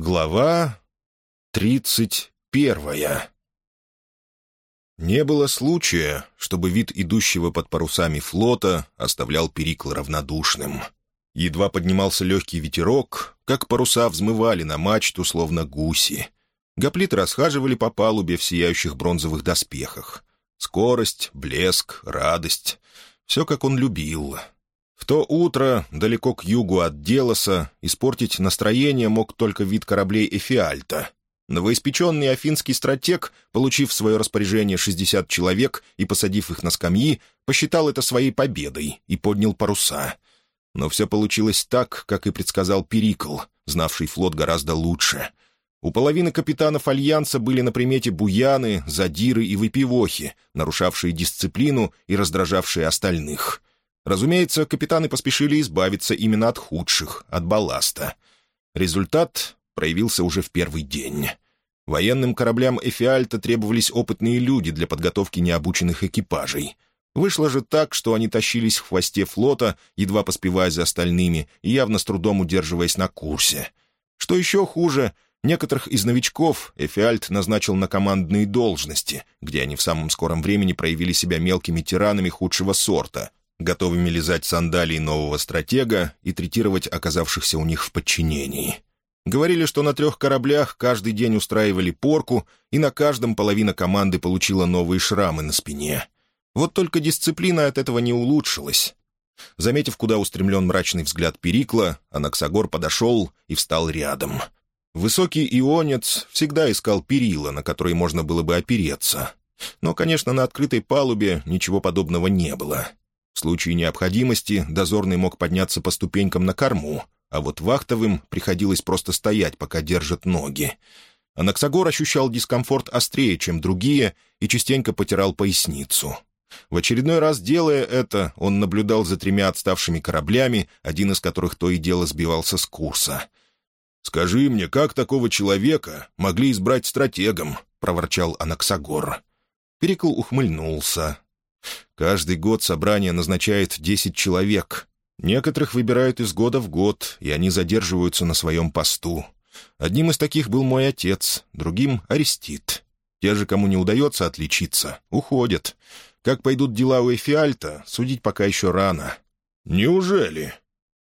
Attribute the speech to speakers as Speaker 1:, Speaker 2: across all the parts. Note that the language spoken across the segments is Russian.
Speaker 1: Глава тридцать первая Не было случая, чтобы вид идущего под парусами флота оставлял Перикл равнодушным. Едва поднимался легкий ветерок, как паруса взмывали на мачту, словно гуси. Гоплиты расхаживали по палубе в сияющих бронзовых доспехах. Скорость, блеск, радость — все, как он любил — в то утро, далеко к югу от Делоса, испортить настроение мог только вид кораблей Эфиальта. Новоиспеченный афинский стратег, получив в свое распоряжение 60 человек и посадив их на скамьи, посчитал это своей победой и поднял паруса. Но все получилось так, как и предсказал Перикл, знавший флот гораздо лучше. У половины капитанов Альянса были на примете буяны, задиры и выпивохи, нарушавшие дисциплину и раздражавшие остальных — Разумеется, капитаны поспешили избавиться именно от худших, от балласта. Результат проявился уже в первый день. Военным кораблям «Эфиальта» требовались опытные люди для подготовки необученных экипажей. Вышло же так, что они тащились в хвосте флота, едва поспевая за остальными и явно с трудом удерживаясь на курсе. Что еще хуже, некоторых из новичков Эфиальт назначил на командные должности, где они в самом скором времени проявили себя мелкими тиранами худшего сорта, готовыми лизать сандалии нового стратега и третировать оказавшихся у них в подчинении. Говорили, что на трех кораблях каждый день устраивали порку, и на каждом половина команды получила новые шрамы на спине. Вот только дисциплина от этого не улучшилась. Заметив, куда устремлен мрачный взгляд Перикла, Анаксагор подошел и встал рядом. Высокий ионец всегда искал перила, на которые можно было бы опереться. Но, конечно, на открытой палубе ничего подобного не было. В случае необходимости дозорный мог подняться по ступенькам на корму, а вот вахтовым приходилось просто стоять, пока держат ноги. Анаксагор ощущал дискомфорт острее, чем другие, и частенько потирал поясницу. В очередной раз, делая это, он наблюдал за тремя отставшими кораблями, один из которых то и дело сбивался с курса. «Скажи мне, как такого человека могли избрать стратегом?» — проворчал Анаксагор. Перекл ухмыльнулся. Каждый год собрание назначает десять человек. Некоторых выбирают из года в год, и они задерживаются на своем посту. Одним из таких был мой отец, другим — Арестит. Те же, кому не удается отличиться, уходят. Как пойдут дела у Эфиальта, судить пока еще рано. «Неужели?»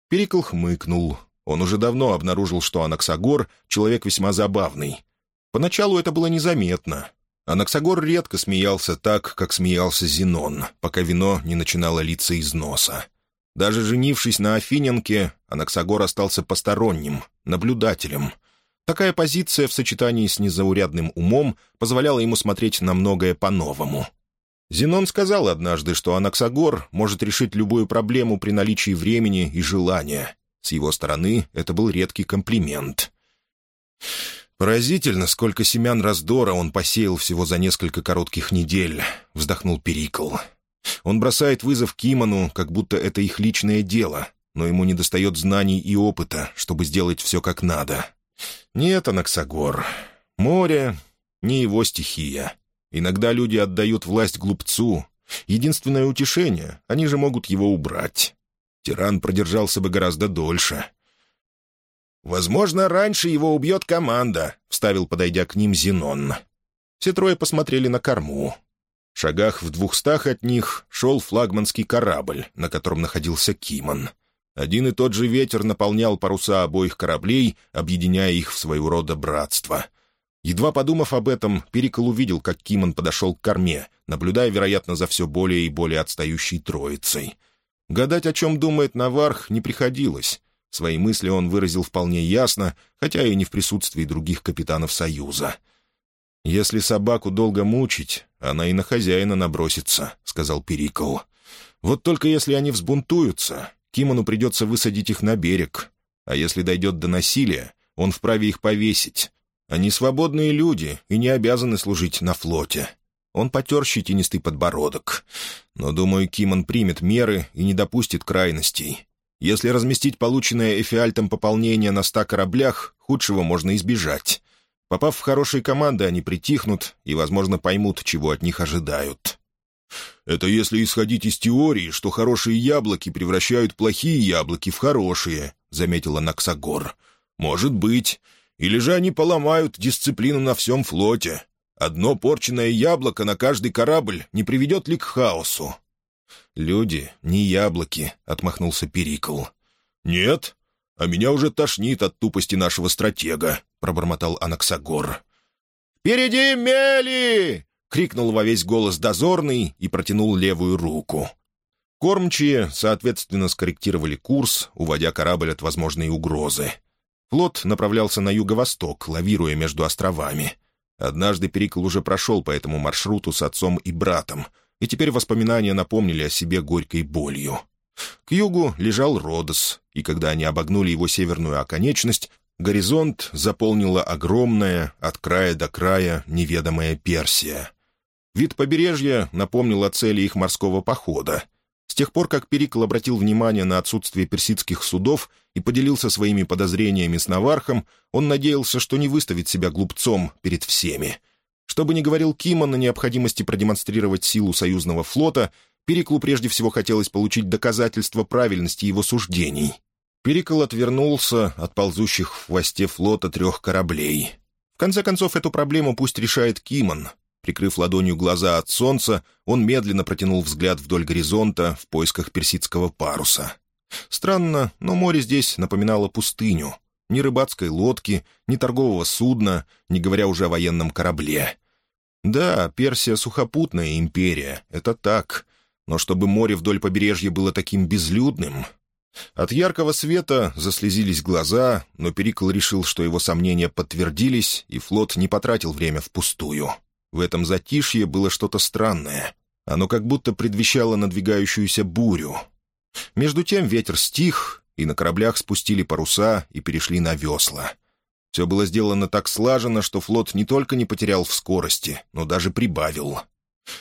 Speaker 1: Перикл хмыкнул. Он уже давно обнаружил, что Анаксагор — человек весьма забавный. Поначалу это было незаметно. Анаксагор редко смеялся так, как смеялся Зенон, пока вино не начинало литься из носа. Даже женившись на Афиненке, Анаксагор остался посторонним, наблюдателем. Такая позиция в сочетании с незаурядным умом позволяла ему смотреть на многое по-новому. Зенон сказал однажды, что Анаксагор может решить любую проблему при наличии времени и желания. С его стороны это был редкий комплимент. «Поразительно, сколько семян раздора он посеял всего за несколько коротких недель», — вздохнул Перикл. «Он бросает вызов Кимону, как будто это их личное дело, но ему недостает знаний и опыта, чтобы сделать все как надо. Нет, Анаксагор, море — не его стихия. Иногда люди отдают власть глупцу. Единственное утешение — они же могут его убрать. Тиран продержался бы гораздо дольше». «Возможно, раньше его убьет команда», — вставил, подойдя к ним, Зенон. Все трое посмотрели на корму. В шагах в двухстах от них шел флагманский корабль, на котором находился Кимон. Один и тот же ветер наполнял паруса обоих кораблей, объединяя их в своего рода братство. Едва подумав об этом, Перикл увидел, как Кимон подошел к корме, наблюдая, вероятно, за все более и более отстающей троицей. Гадать, о чем думает Наварх, не приходилось. Свои мысли он выразил вполне ясно, хотя и не в присутствии других капитанов Союза. «Если собаку долго мучить, она и на хозяина набросится», — сказал Перикл. «Вот только если они взбунтуются, Кимону придется высадить их на берег. А если дойдет до насилия, он вправе их повесить. Они свободные люди и не обязаны служить на флоте». Он потер щетинистый подбородок. Но, думаю, Кимон примет меры и не допустит крайностей. Если разместить полученное эфиальтом пополнение на ста кораблях, худшего можно избежать. Попав в хорошие команды, они притихнут и, возможно, поймут, чего от них ожидают. «Это если исходить из теории, что хорошие яблоки превращают плохие яблоки в хорошие», — заметила Наксагор. «Может быть. Или же они поломают дисциплину на всем флоте. Одно порченное яблоко на каждый корабль не приведет ли к хаосу?»
Speaker 2: «Люди не яблоки», — отмахнулся Перикл.
Speaker 1: «Нет, а меня уже тошнит от тупости нашего стратега», — пробормотал Анаксагор.
Speaker 2: «Впереди мели!» — крикнул во весь голос дозорный и протянул левую руку. Кормчие, соответственно, скорректировали курс, уводя корабль от возможной угрозы. Флот направлялся на юго-восток, лавируя между островами. Однажды Перикл уже прошел по этому маршруту с отцом и братом, и теперь воспоминания напомнили о себе горькой болью. К югу лежал Родос, и когда они обогнули его северную оконечность, горизонт заполнила огромная, от края до края, неведомая Персия. Вид побережья напомнил о цели их морского похода — с тех пор, как Перикл обратил внимание на отсутствие персидских судов и поделился своими подозрениями с Навархом, он надеялся, что не выставит себя глупцом перед всеми. Что бы ни говорил Кимон о необходимости продемонстрировать силу союзного флота, Периклу прежде всего хотелось получить доказательство правильности его суждений. Перикл отвернулся от ползущих в хвосте флота трех кораблей. В конце концов, эту проблему пусть решает Кимон, Прикрыв ладонью глаза от солнца, он медленно протянул взгляд вдоль горизонта в поисках персидского паруса. Странно, но море здесь напоминало пустыню. Ни рыбацкой лодки, ни торгового судна, не говоря уже о военном корабле. Да, Персия — сухопутная империя, это так. Но чтобы море вдоль побережья было таким безлюдным... От яркого света заслезились глаза, но Перикл решил, что его сомнения подтвердились, и флот не потратил время впустую. В этом затишье было что-то странное. Оно как будто предвещало надвигающуюся бурю. Между тем ветер стих, и на кораблях спустили паруса и перешли на весла. Все было сделано так слаженно, что флот не только не потерял в скорости, но даже прибавил.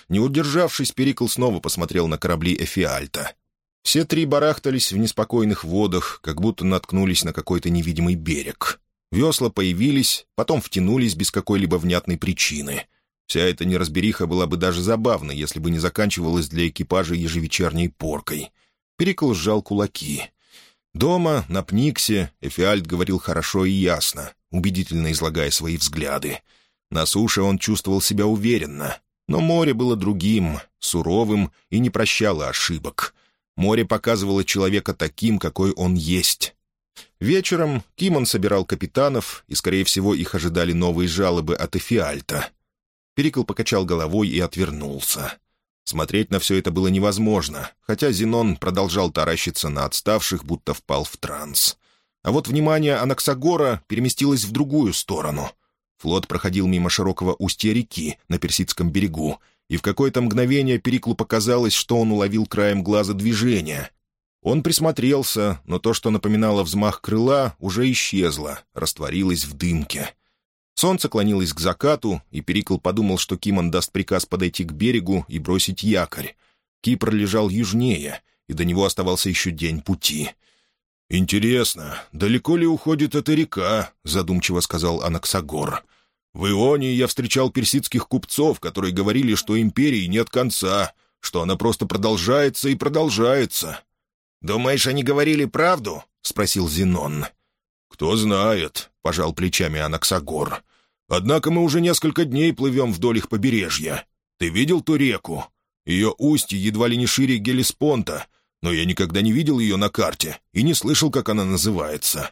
Speaker 2: Не удержавшись, Перикл снова посмотрел на корабли Эфиальта. Все три барахтались в неспокойных водах, как будто наткнулись на какой-то невидимый берег. Весла появились, потом втянулись без какой-либо внятной причины. Вся эта неразбериха была бы даже забавна, если бы не заканчивалась для экипажа ежевечерней поркой. Перикл сжал кулаки. Дома, на Пниксе, Эфиальд говорил хорошо и ясно, убедительно излагая свои взгляды. На суше он чувствовал себя уверенно, но море было другим, суровым и не прощало ошибок. Море показывало человека таким, какой он есть. Вечером Кимон собирал капитанов, и, скорее всего, их ожидали новые жалобы от Эфиальта — Перикл покачал головой и отвернулся. Смотреть на все это было невозможно, хотя Зенон продолжал таращиться на отставших, будто впал в транс. А вот внимание Анаксагора переместилось в другую сторону. Флот проходил мимо широкого устья реки на Персидском берегу, и в какое-то мгновение Периклу показалось, что он уловил краем глаза движение. Он присмотрелся, но то, что напоминало взмах крыла, уже исчезло, растворилось в дымке — Солнце клонилось к закату, и Перикл подумал, что Кимон даст приказ подойти к берегу и бросить якорь. Кипр лежал южнее, и до него оставался еще день пути. «Интересно, далеко ли уходит эта река?» — задумчиво сказал Анаксагор. «В Ионии я встречал персидских купцов, которые говорили, что империи нет конца, что она просто продолжается и продолжается». «Думаешь, они говорили правду?» — спросил Зенон. «Кто знает», — пожал плечами Анаксагор. «Однако мы уже несколько дней плывем вдоль их побережья. Ты видел ту реку? Ее устье едва ли не шире Гелиспонта, но я никогда не видел ее на карте и не слышал, как она называется.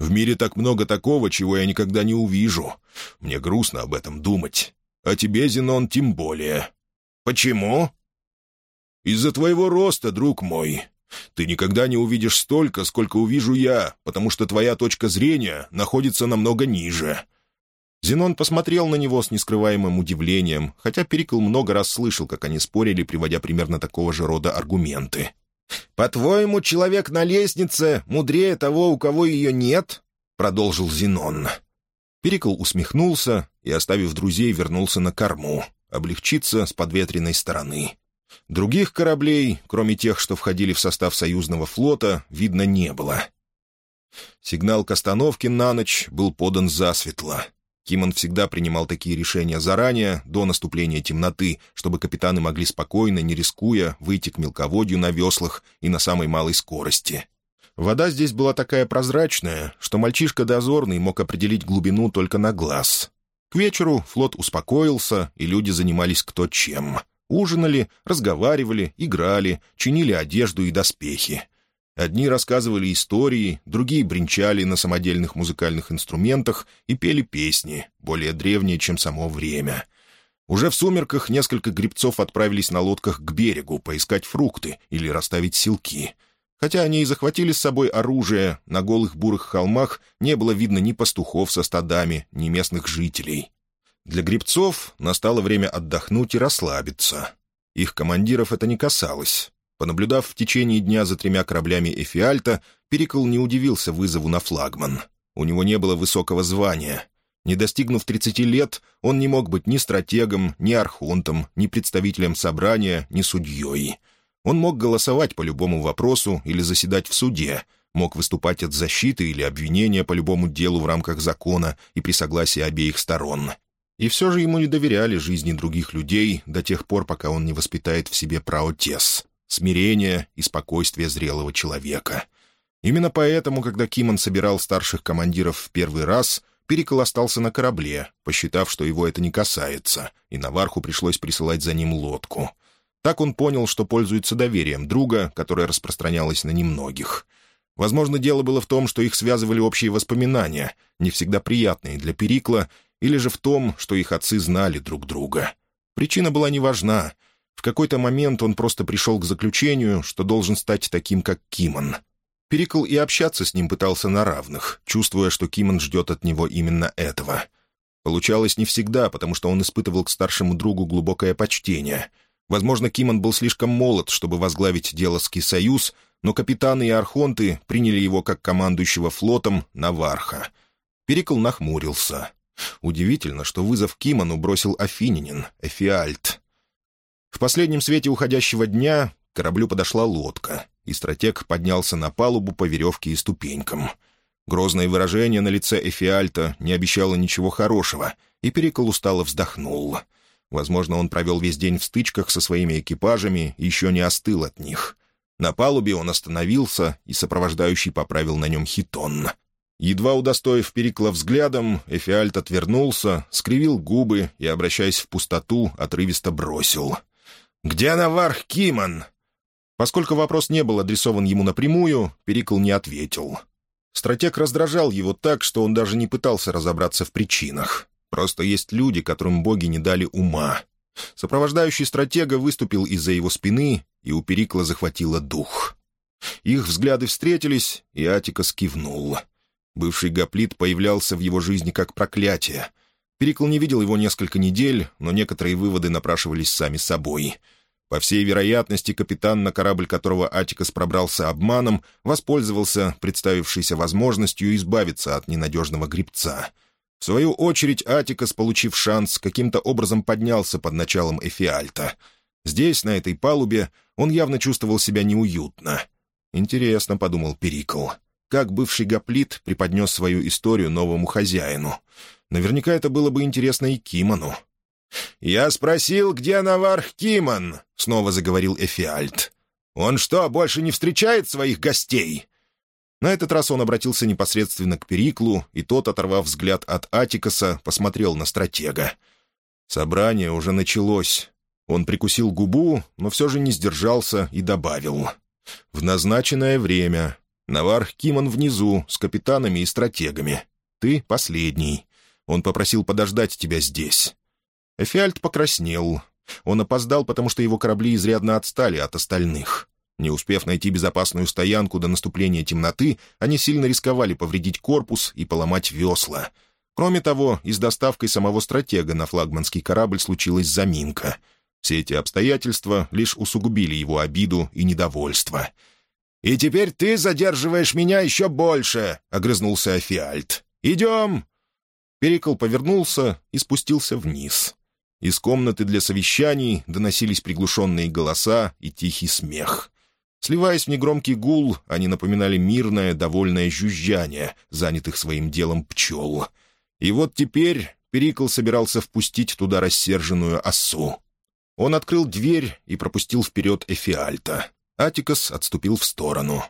Speaker 2: В мире так много такого, чего я никогда не увижу. Мне грустно об этом думать. А тебе, Зенон, тем более». «Почему?» «Из-за твоего роста, друг мой. Ты никогда не увидишь столько, сколько увижу я, потому что твоя точка зрения находится намного ниже». Зенон посмотрел на него с нескрываемым удивлением, хотя Перикл много раз слышал, как они спорили, приводя примерно такого же рода аргументы. «По-твоему, человек на лестнице мудрее того, у кого ее нет?» — продолжил Зенон. Перикл усмехнулся и, оставив друзей, вернулся на корму, облегчиться с подветренной стороны. Других кораблей, кроме тех, что входили в состав союзного флота, видно не было. Сигнал к остановке на ночь был подан засветло. Кимон всегда принимал такие решения заранее, до наступления темноты, чтобы капитаны могли спокойно, не рискуя, выйти к мелководью на веслах и на самой малой скорости. Вода здесь была такая прозрачная, что мальчишка-дозорный мог определить глубину только на глаз. К вечеру флот успокоился, и люди занимались кто чем. Ужинали, разговаривали, играли, чинили одежду и доспехи. Одни рассказывали истории, другие бренчали на самодельных музыкальных инструментах и пели песни, более древние, чем само время. Уже в сумерках несколько грибцов отправились на лодках к берегу поискать фрукты или расставить силки. Хотя они и захватили с собой оружие, на голых бурых холмах не было видно ни пастухов со стадами, ни местных жителей. Для грибцов настало время отдохнуть и расслабиться. Их командиров это не касалось. Понаблюдав в течение дня за тремя кораблями Эфиальта, Перикл не удивился вызову на флагман. У него не было высокого звания. Не достигнув 30 лет, он не мог быть ни стратегом, ни архонтом, ни представителем собрания, ни судьей. Он мог голосовать по любому вопросу или заседать в суде, мог выступать от защиты или обвинения по любому делу в рамках закона и при согласии обеих сторон — и все же ему не доверяли жизни других людей до тех пор, пока он не воспитает в себе праотес, смирение и спокойствие зрелого человека. Именно поэтому, когда Кимон собирал старших командиров в первый раз, Перикл остался на корабле, посчитав, что его это не касается, и Наварху пришлось присылать за ним лодку. Так он понял, что пользуется доверием друга, которое распространялось на немногих. Возможно, дело было в том, что их связывали общие воспоминания, не всегда приятные для Перикла, или же в том, что их отцы знали друг друга. Причина была неважна. В какой-то момент он просто пришел к заключению, что должен стать таким, как Кимон. Перикл и общаться с ним пытался на равных, чувствуя, что Кимон ждет от него именно этого. Получалось не всегда, потому что он испытывал к старшему другу глубокое почтение. Возможно, Кимон был слишком молод, чтобы возглавить Делоский союз, но капитаны и архонты приняли его как командующего флотом Наварха. Перикл нахмурился. Удивительно, что вызов Кимону бросил Афининин, Эфиальт. В последнем свете уходящего дня к кораблю подошла лодка, и стратег поднялся на палубу по веревке и ступенькам. Грозное выражение на лице Эфиальта не обещало ничего хорошего, и Перикл устало вздохнул. Возможно, он провел весь день в стычках со своими экипажами и еще не остыл от них. На палубе он остановился, и сопровождающий поправил на нем хитон — Едва удостоив Перикла взглядом, Эфиальт отвернулся, скривил губы и, обращаясь в пустоту, отрывисто бросил. «Где Наварх Кимон?» Поскольку вопрос не был адресован ему напрямую, Перикл не ответил. Стратег раздражал его так, что он даже не пытался разобраться в причинах. Просто есть люди, которым боги не дали ума. Сопровождающий стратега выступил из-за его спины, и у Перикла захватило дух. Их взгляды встретились, и Атика скивнул. Бывший гоплит появлялся в его жизни как проклятие. Перикл не видел его несколько недель, но некоторые выводы напрашивались сами собой. По всей вероятности, капитан, на корабль которого Атикас пробрался обманом, воспользовался представившейся возможностью избавиться от ненадежного грибца. В свою очередь, Атикас, получив шанс, каким-то образом поднялся под началом Эфиальта. Здесь, на этой палубе, он явно чувствовал себя неуютно. «Интересно», — подумал Перикл, — как бывший гоплит преподнес свою историю новому хозяину. Наверняка это было бы интересно и Кимону. «Я спросил, где Наварх Кимон?» — снова заговорил Эфиальт. «Он что, больше не встречает своих гостей?» На этот раз он обратился непосредственно к Периклу, и тот, оторвав взгляд от Атикаса, посмотрел на стратега. Собрание уже началось. Он прикусил губу, но все же не сдержался и добавил. «В назначенное время Наварх Кимон внизу, с капитанами и стратегами. Ты последний. Он попросил подождать тебя здесь». Эфиальт покраснел. Он опоздал, потому что его корабли изрядно отстали от остальных. Не успев найти безопасную стоянку до наступления темноты, они сильно рисковали повредить корпус и поломать весла. Кроме того, и с доставкой самого стратега на флагманский корабль случилась заминка. Все эти обстоятельства лишь усугубили его обиду и недовольство — «И теперь ты задерживаешь меня еще больше», — огрызнулся Афиальт. «Идем!» Перикл повернулся и спустился вниз. Из комнаты для совещаний доносились приглушенные голоса и тихий смех. Сливаясь в негромкий гул, они напоминали мирное, довольное жужжание, занятых своим делом пчел. И вот теперь Перикл собирался впустить туда рассерженную осу. Он открыл дверь и пропустил вперед Эфиальта. Атикас отступил в сторону.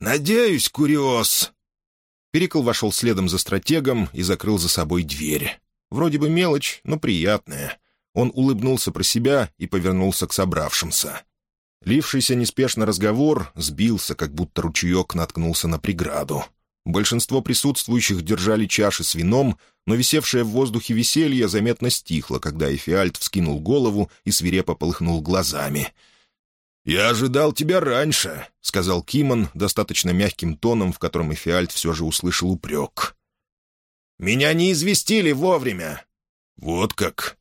Speaker 2: «Надеюсь, Куриос!» Перикл вошел следом за стратегом и закрыл за собой дверь. Вроде бы мелочь, но приятная. Он улыбнулся про себя и повернулся к собравшимся. Лившийся неспешно разговор сбился, как будто ручеек наткнулся на преграду. Большинство присутствующих держали чаши с вином, но висевшее в воздухе веселье заметно стихло, когда Эфиальт вскинул голову и свирепо полыхнул глазами. «Я ожидал тебя раньше», — сказал Кимон достаточно мягким тоном, в котором Эфиальт все же услышал упрек. «Меня не известили вовремя». «Вот как.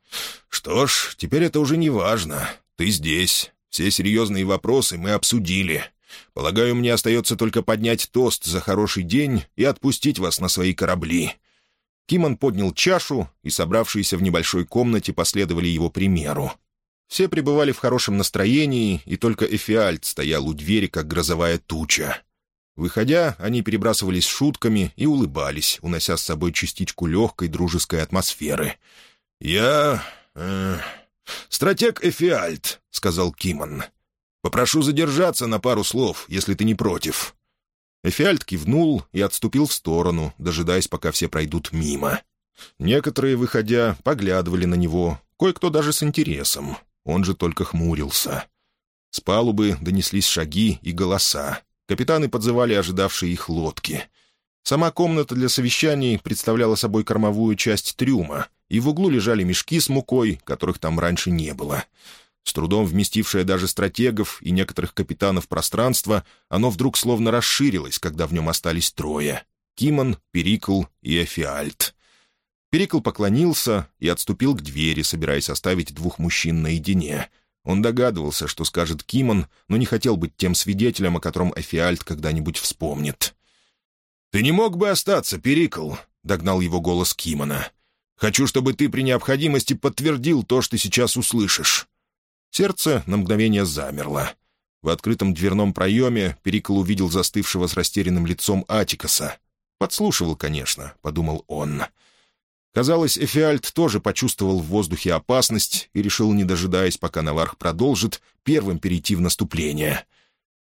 Speaker 2: Что ж, теперь это уже не важно. Ты здесь. Все серьезные вопросы мы обсудили. Полагаю, мне остается только поднять тост за хороший день и отпустить вас на свои корабли». Кимон поднял чашу, и собравшиеся в небольшой комнате последовали его примеру. Все пребывали в хорошем настроении, и только Эфиальт стоял у двери, как грозовая туча. Выходя, они перебрасывались шутками и улыбались, унося с собой частичку легкой дружеской атмосферы. «Я... Э, «Стратег Эфиальт», — сказал Кимон. «Попрошу задержаться на пару слов, если ты не против». Эфиальт кивнул и отступил в сторону, дожидаясь, пока все пройдут мимо. Некоторые, выходя, поглядывали на него, кое-кто даже с интересом. Он же только хмурился. С палубы донеслись шаги и голоса. Капитаны подзывали ожидавшие их лодки. Сама комната для совещаний представляла собой кормовую часть трюма, и в углу лежали мешки с мукой, которых там раньше не было. С трудом вместившее даже стратегов и некоторых капитанов пространство, оно вдруг словно расширилось, когда в нем остались трое — Кимон, Перикл и Эфиальт. Перикл поклонился и отступил к двери, собираясь оставить двух мужчин наедине. Он догадывался, что скажет Кимон, но не хотел быть тем свидетелем, о котором Эфиальт когда-нибудь вспомнит. «Ты не мог бы остаться, Перикл?» — догнал его голос Кимона. Хочу, чтобы ты при необходимости подтвердил то, что сейчас услышишь». Сердце на мгновение замерло. В открытом дверном проеме Перикл увидел застывшего с растерянным лицом Атикаса. «Подслушивал, конечно», — подумал он. Казалось, Эфиальт тоже почувствовал в воздухе опасность и решил, не дожидаясь, пока Наварх продолжит, первым перейти в наступление.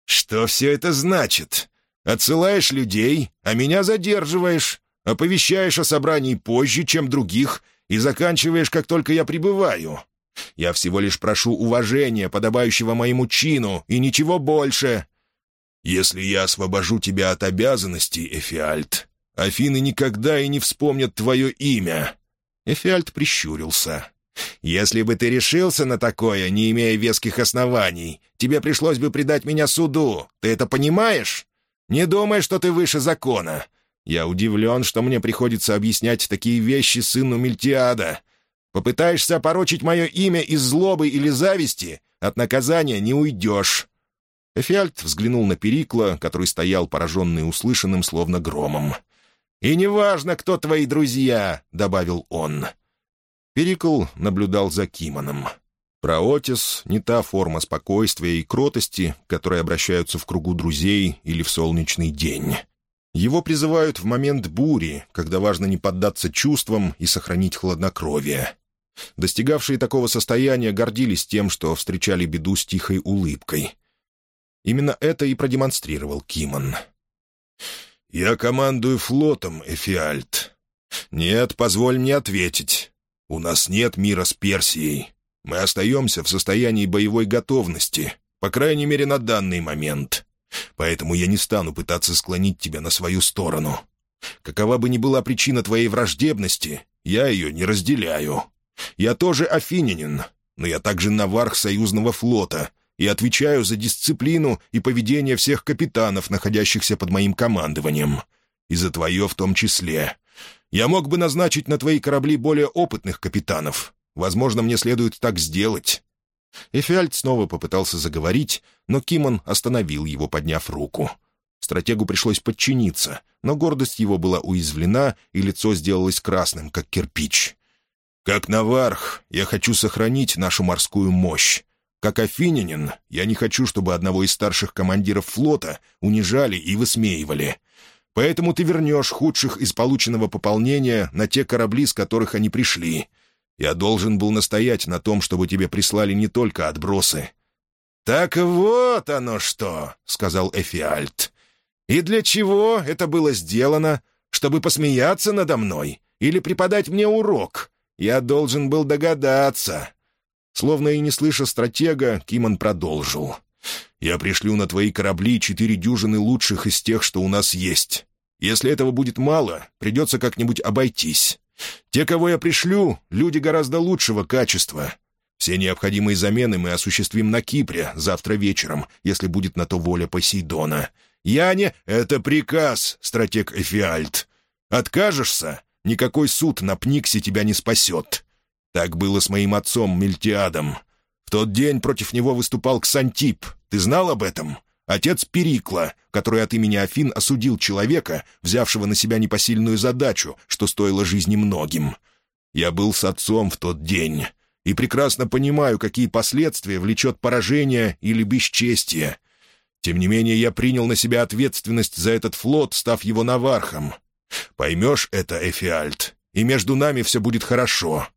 Speaker 2: «Что все это значит? Отсылаешь людей, а меня задерживаешь оповещаешь о собрании позже, чем других, и заканчиваешь, как только я прибываю. Я всего лишь прошу уважения, подобающего моему чину, и ничего больше. Если я освобожу тебя от обязанностей, Эфиальт, Афины никогда и не вспомнят твое имя». Эфиальт прищурился. «Если бы ты решился на такое, не имея веских оснований, тебе пришлось бы предать меня суду. Ты это понимаешь? Не думай, что ты выше закона. Я удивлен, что мне приходится объяснять такие вещи сыну Мельтиада. Попытаешься опорочить мое имя из злобы или зависти, от наказания не уйдешь». Эфиальт взглянул на Перикла, который стоял пораженный услышанным, словно громом. «И неважно, кто твои друзья», — добавил он. Перикл наблюдал за Кимоном. Проотис — не та форма спокойствия и кротости, которые обращаются в кругу друзей или в солнечный день. Его призывают в момент бури, когда важно не поддаться чувствам и сохранить хладнокровие. Достигавшие такого состояния гордились тем, что встречали беду с тихой улыбкой. Именно это и продемонстрировал Кимон. «Я командую флотом, Эфиальт. Нет, позволь мне ответить. У нас нет мира с Персией. Мы остаемся в состоянии боевой готовности, по крайней мере, на данный момент. Поэтому я не стану пытаться склонить тебя на свою сторону. Какова бы ни была причина твоей враждебности, я ее не разделяю. Я тоже афинянин, но я также наварх союзного флота и отвечаю за дисциплину и поведение всех капитанов, находящихся под моим командованием. И за твое в том числе. Я мог бы назначить на твои корабли более опытных капитанов. Возможно, мне следует так сделать. Эфиальт снова попытался заговорить, но Кимон остановил его, подняв руку. Стратегу пришлось подчиниться, но гордость его была уязвлена, и лицо сделалось красным, как кирпич. «Как наварх, я хочу сохранить нашу морскую мощь. Как афинянин, я не хочу, чтобы одного из старших командиров флота унижали и высмеивали. Поэтому ты вернешь худших из полученного пополнения на те корабли, с которых они пришли. Я должен был настоять на том, чтобы тебе прислали не только отбросы». «Так вот оно что!» — сказал Эфиальт. «И для чего это было сделано? Чтобы посмеяться надо мной? Или преподать мне урок? Я должен был догадаться». Словно и не слыша стратега, Кимон продолжил. «Я пришлю на твои корабли четыре дюжины лучших из тех, что у нас есть. Если этого будет мало, придется как-нибудь обойтись. Те, кого я пришлю, люди гораздо лучшего качества. Все необходимые замены мы осуществим на Кипре завтра вечером, если будет на то воля Посейдона. Я не... Это приказ, стратег Эфиальт. Откажешься? Никакой суд на Пниксе тебя не спасет. Так было с моим отцом Мельтиадом. В тот день против него выступал Ксантип. Ты знал об этом? Отец Перикла, который от имени Афин осудил человека, взявшего на себя непосильную задачу, что стоило жизни многим. Я был с отцом в тот день и прекрасно понимаю, какие последствия влечет поражение или бесчестие. Тем не менее, я принял на себя ответственность за этот флот, став его навархом. Поймешь это, Эфиальт, и между нами все будет хорошо».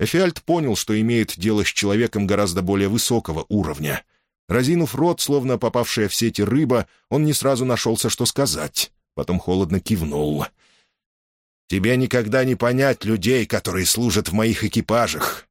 Speaker 2: Эфиальт понял, что имеет дело с человеком гораздо более высокого уровня — Разинув рот, словно попавшая в сети рыба, он не сразу нашелся, что сказать. Потом холодно кивнул. «Тебе никогда не понять людей, которые служат в моих экипажах.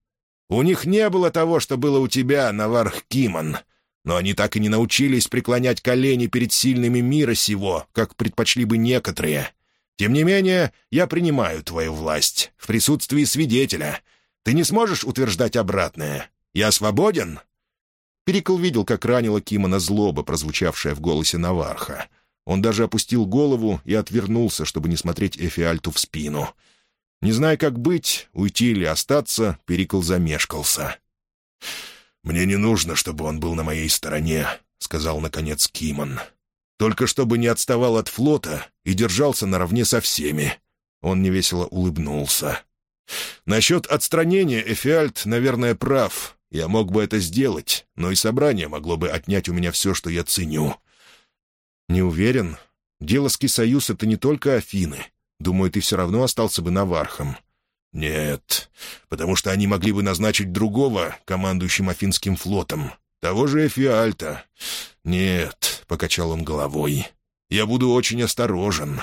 Speaker 2: У них не было того, что было у тебя, Наварх Кимон. Но они так и не научились преклонять колени перед сильными мира сего, как предпочли бы некоторые. Тем не менее, я принимаю твою власть в присутствии свидетеля. Ты не сможешь утверждать обратное. Я свободен?» Перикл видел, как ранила Кимона злоба, прозвучавшая в голосе Наварха. Он даже опустил голову и отвернулся, чтобы не смотреть Эфиальту в спину. Не зная, как быть, уйти или остаться, Перикл замешкался. «Мне не нужно, чтобы он был на моей стороне», — сказал, наконец, Кимон. «Только чтобы не отставал от флота и держался наравне со всеми». Он невесело улыбнулся. «Насчет отстранения Эфиальт, наверное, прав. Я мог бы это сделать, но и собрание могло бы отнять у меня все, что я ценю. Не уверен. Делоский союз — это не только Афины. Думаю, ты все равно остался бы навархом. Нет, потому что они могли бы назначить другого, командующим Афинским флотом. Того же Эфиальта. Нет, — покачал он головой. Я буду очень осторожен.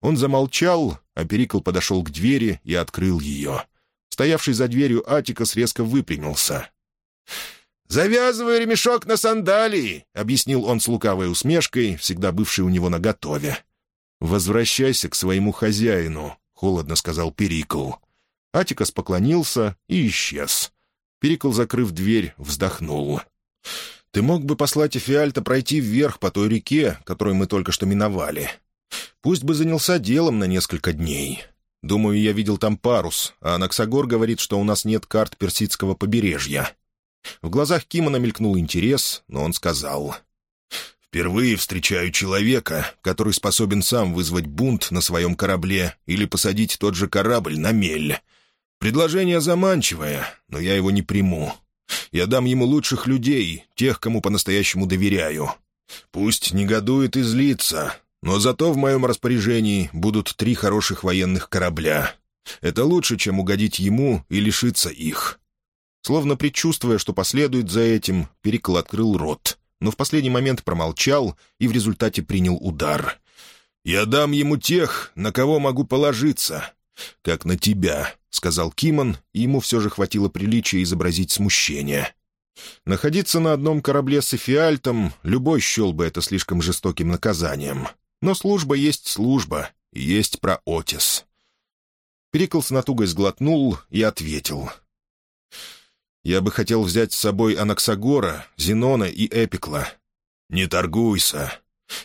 Speaker 2: Он замолчал, а Перикл подошел к двери и открыл ее. Стоявший за дверью Атикас резко выпрямился. «Завязывай ремешок на сандалии», — объяснил он с лукавой усмешкой, всегда бывшей у него наготове. «Возвращайся к своему хозяину», — холодно сказал Перикл. Атикас поклонился и исчез. Перикл, закрыв дверь, вздохнул. «Ты мог бы послать Эфиальта пройти вверх по той реке, которую мы только что миновали. Пусть бы занялся делом на несколько дней. Думаю, я видел там парус, а Анаксагор говорит, что у нас нет карт персидского побережья. В глазах Кимона мелькнул интерес, но он сказал... «Впервые встречаю человека, который способен сам вызвать бунт на своем корабле или посадить тот же корабль на мель. Предложение заманчивое, но я его не приму. Я дам ему лучших людей, тех, кому по-настоящему доверяю. Пусть негодует и злится, но зато в моем распоряжении будут три хороших военных корабля. Это лучше, чем угодить ему и лишиться их. Словно предчувствуя, что последует за этим, Перикл открыл рот, но в последний момент промолчал и в результате принял удар. «Я дам ему тех, на кого могу положиться, как на тебя», — сказал Кимон, и ему все же хватило приличия изобразить смущение. Находиться на одном корабле с Эфиальтом любой счел бы это слишком жестоким наказанием. Но служба есть служба, есть про Отис. Перикл сглотнул и ответил — я бы хотел взять с собой Анаксагора, Зенона и Эпикла. Не торгуйся.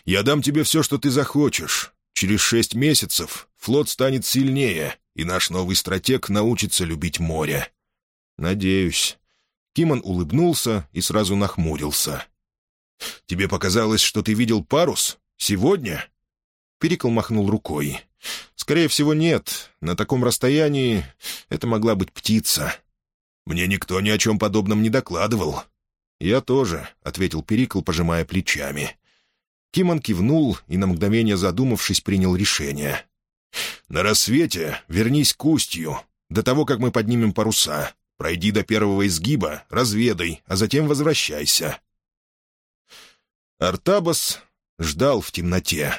Speaker 2: Я дам тебе все, что ты захочешь. Через шесть месяцев флот станет сильнее, и наш новый стратег научится любить море. Надеюсь. Кимон улыбнулся и сразу нахмурился. «Тебе показалось, что ты видел парус? Сегодня?» Перикл махнул рукой. «Скорее всего, нет. На таком расстоянии это могла быть птица. Мне никто ни о чем подобном не докладывал». «Я тоже», — ответил Перикл, пожимая плечами. Кимон кивнул и, на мгновение задумавшись, принял решение. «На рассвете вернись к устью. До того, как мы поднимем паруса. Пройди до первого изгиба, разведай, а затем возвращайся». Артабас
Speaker 1: ждал в темноте.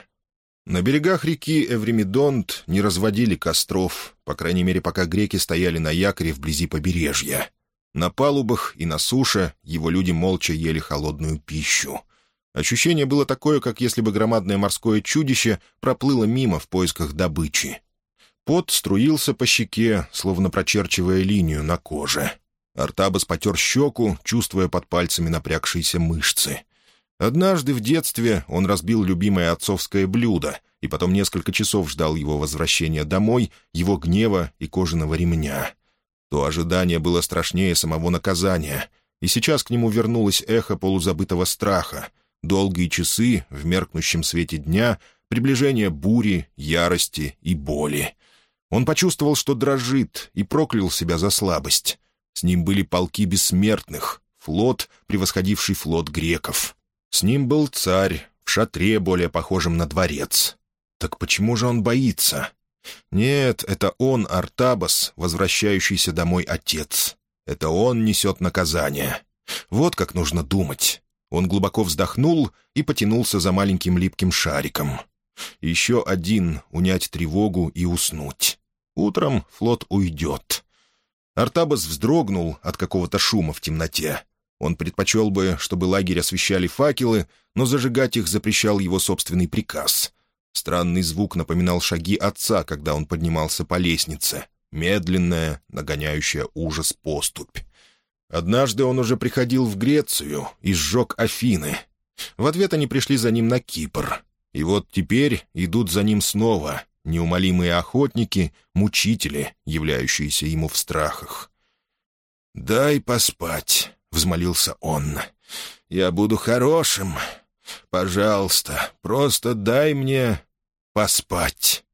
Speaker 1: На берегах реки Эвремидонт не разводили костров, по крайней мере, пока греки стояли на якоре вблизи побережья. На палубах и на суше его люди молча ели холодную пищу. Ощущение было такое, как если бы громадное морское чудище проплыло мимо в поисках добычи. Пот струился по щеке, словно прочерчивая линию на коже. Артабас потер щеку, чувствуя под пальцами напрягшиеся мышцы — Однажды в детстве он разбил любимое отцовское блюдо и потом несколько часов ждал его возвращения домой, его гнева и кожаного ремня. То ожидание было страшнее самого наказания, и сейчас к нему вернулось эхо полузабытого страха, долгие часы в меркнущем свете дня, приближение бури, ярости и боли. Он почувствовал, что дрожит, и проклял себя за слабость. С ним были полки бессмертных, флот, превосходивший флот греков. С ним был царь, в шатре, более похожем на дворец. Так почему же он боится? Нет, это он, Артабас, возвращающийся домой отец. Это он несет наказание. Вот как нужно думать. Он глубоко вздохнул и потянулся за маленьким липким шариком. Еще один — унять тревогу и уснуть. Утром флот уйдет. Артабас вздрогнул от какого-то шума в темноте. Он предпочел бы, чтобы лагерь освещали факелы, но зажигать их запрещал его собственный приказ. Странный звук напоминал шаги отца, когда он поднимался по лестнице. Медленная, нагоняющая ужас поступь. Однажды он уже приходил в Грецию и сжег Афины. В ответ они пришли за ним на Кипр. И вот теперь идут за ним снова неумолимые охотники, мучители, являющиеся ему в страхах. «Дай поспать», взмолился он. «Я буду хорошим. Пожалуйста, просто дай мне поспать».